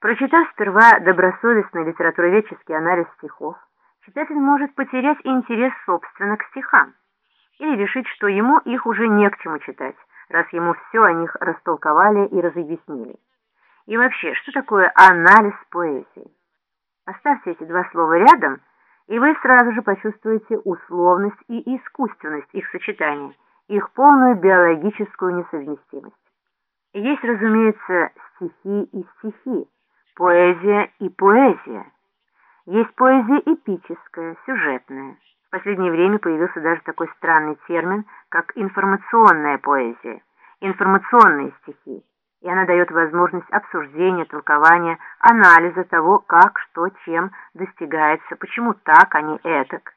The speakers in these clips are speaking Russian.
Прочитав сперва добросовестный литературоведческий анализ стихов, читатель может потерять интерес, собственно, к стихам, или решить, что ему их уже не к чему читать, раз ему все о них растолковали и разъяснили. И вообще, что такое анализ поэзии? Оставьте эти два слова рядом, и вы сразу же почувствуете условность и искусственность их сочетания, их полную биологическую несовместимость. Есть, разумеется, стихи и стихи, поэзия и поэзия. Есть поэзия эпическая, сюжетная. В последнее время появился даже такой странный термин, как информационная поэзия, информационные стихи, и она дает возможность обсуждения, толкования, анализа того, как, что, чем достигается, почему так, а не этак.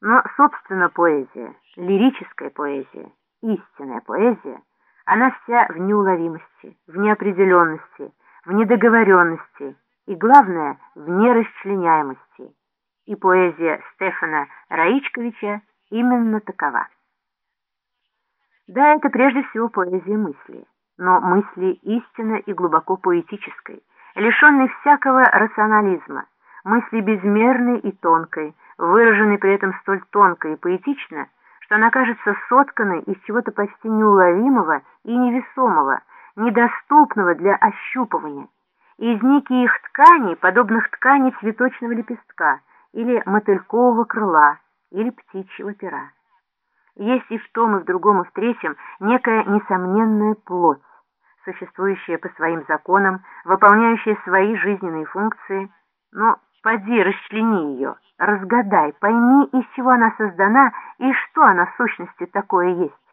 Но, собственно, поэзия, лирическая поэзия, истинная поэзия, она вся в неуловимости, в неопределенности, в недоговоренности и, главное, в нерасчленяемости. И поэзия Стефана Раичковича именно такова. Да, это прежде всего поэзия мысли, но мысли истинно и глубоко поэтической, лишенной всякого рационализма, мысли безмерной и тонкой, выраженной при этом столь тонко и поэтично, что она кажется сотканной из чего-то почти неуловимого и невесомого, недоступного для ощупывания, из неких тканей, подобных ткани цветочного лепестка или мотылькового крыла или птичьего пера. Есть и в том, и в другом, и в третьем некая несомненная плоть, существующая по своим законам, выполняющая свои жизненные функции, но поди расчлени ее, разгадай, пойми, из чего она создана и что она в сущности такое есть.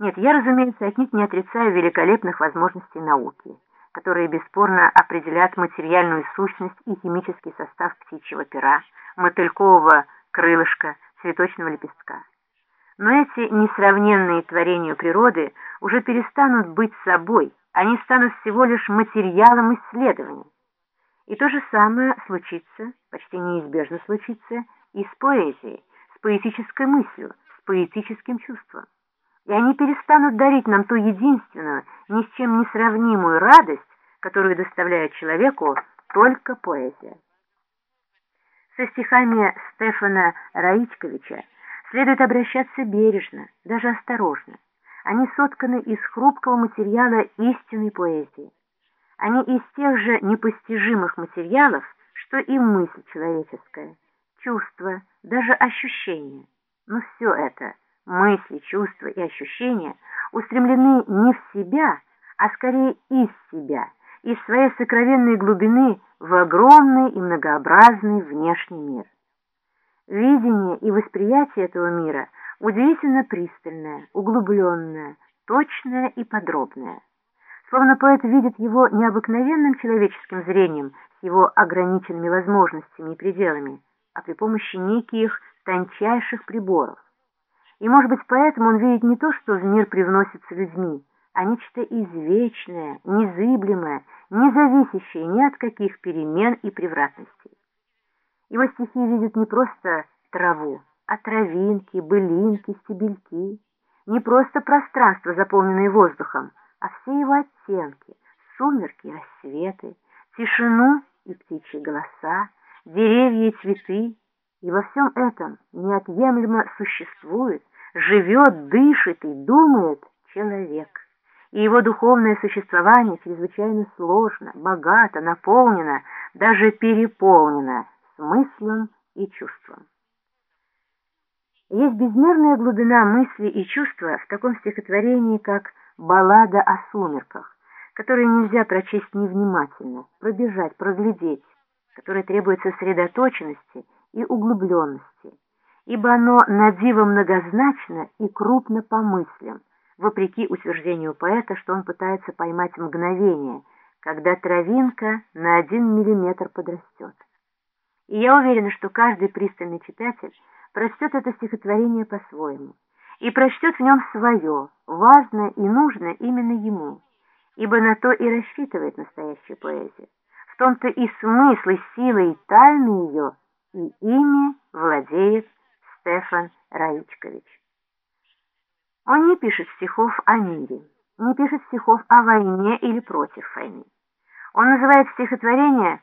Нет, я, разумеется, отнюдь не отрицаю великолепных возможностей науки, которые бесспорно определят материальную сущность и химический состав птичьего пера, мотылькового крылышка, цветочного лепестка. Но эти несравненные творения природы уже перестанут быть собой, они станут всего лишь материалом исследования. И то же самое случится, почти неизбежно случится, и с поэзией, с поэтической мыслью, с поэтическим чувством и они перестанут дарить нам ту единственную, ни с чем не сравнимую радость, которую доставляет человеку только поэзия. Со стихами Стефана Раичковича следует обращаться бережно, даже осторожно. Они сотканы из хрупкого материала истинной поэзии. Они из тех же непостижимых материалов, что и мысль человеческая, чувства, даже ощущения. Но все это – мысли, чувства и ощущения устремлены не в себя, а скорее из себя, из своей сокровенной глубины в огромный и многообразный внешний мир. Видение и восприятие этого мира удивительно пристальное, углубленное, точное и подробное. Словно поэт видит его необыкновенным человеческим зрением с его ограниченными возможностями и пределами, а при помощи неких тончайших приборов. И, может быть, поэтому он видит не то, что в мир привносится людьми, а нечто извечное, незыблемое, не зависящее ни от каких перемен и превратностей. Его стихи видят не просто траву, а травинки, былинки, стебельки, не просто пространство, заполненное воздухом, а все его оттенки, сумерки рассветы, тишину и птичьи голоса, деревья и цветы, и во всем этом неотъемлемо существует, живет, дышит и думает человек. И его духовное существование чрезвычайно сложно, богато, наполнено, даже переполнено смыслом и чувством. Есть безмерная глубина мысли и чувства в таком стихотворении, как «Баллада о сумерках», которое нельзя прочесть невнимательно, пробежать, проглядеть, которое требует сосредоточенности и углубленности, ибо оно надиво многозначно и крупно по мыслям, вопреки утверждению поэта, что он пытается поймать мгновение, когда травинка на один миллиметр подрастет. И я уверена, что каждый пристальный читатель прочтет это стихотворение по-своему и прочтет в нем свое, важное и нужное именно ему, ибо на то и рассчитывает настоящая поэзия. В том-то и смысл, и сила, и тайны ее – и ими владеет Стефан Раичкович. Он не пишет стихов о мире, не пишет стихов о войне или против войны. Он называет стихотворение